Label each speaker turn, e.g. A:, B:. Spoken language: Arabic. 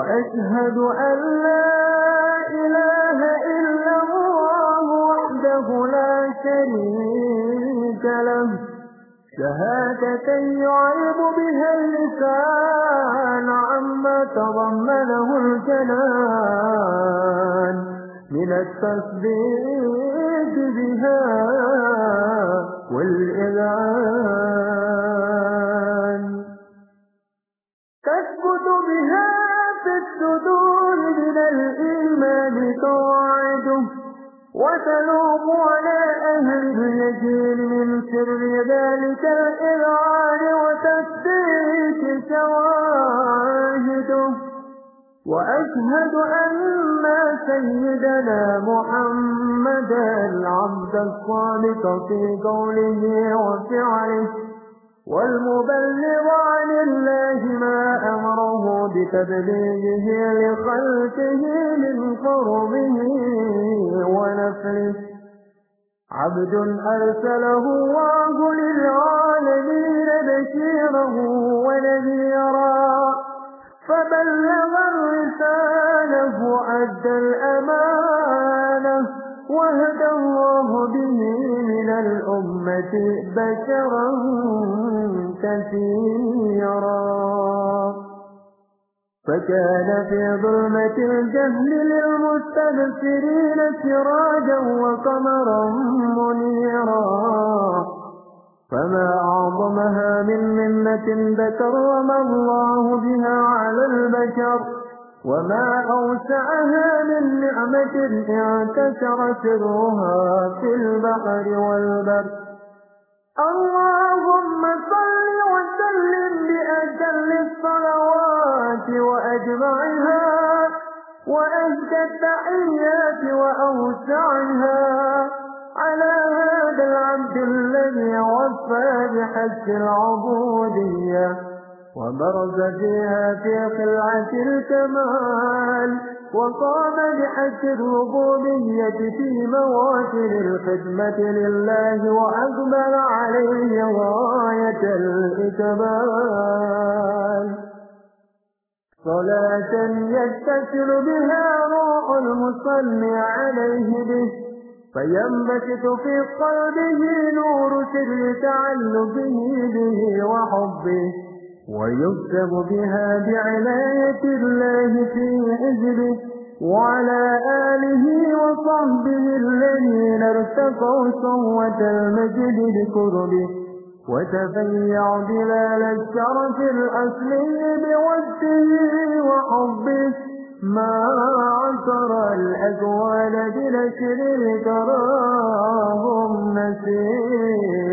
A: وأشهد أن لا إله إلا الله وحده لا شريك له. شهادة يعرب بها اللسان عما تضمنه الجنان. من التصديق بها والإذعان وتلوم على أهل اليقين من سر ذلك الإذعان وتصديق شواهده. وأشهد أن سيدنا محمدا العبد الصادق في قوله وفعله. والمبلغ عن الله ما أمره بتبليغه لخلقه من قربه ونفله عبد أرسله الله للعالمين بشيرا ونذيرا. فبلغ الرسالة أدى الأمانة. وهدى الله به من الأمة بشرا كثيرا. فكان في ظلمة الجهل للمستبصرين سراجا وقمرا منيرا. فما أعظمها من منة ذكرم الله بها على البشر. وما أوسعها من نعمة انتشر سرها في البحر والبر. اللهم وأهدى التحيات وأوسعها على هذا العبد الذي وفى بحج العبودية وبرز فيها في خلعة الكمال وقام بحج الربوبية في مواسم الخدمة لله وأقبل عليه غاية الإكمال. صلاة يتصل بها روح المصلي عليه به. فينبسط في قلبه نور سر تعلقه به وحبه. ويكتب بها بعناية الله في حزبه. وعلى آله وصحبه الذين ارتقوا صوة المجد بكربه. وتفيع بلال الشرف الأصلي بوجهه وحبه. ما عصر الأكوان بنشر تراهم نسير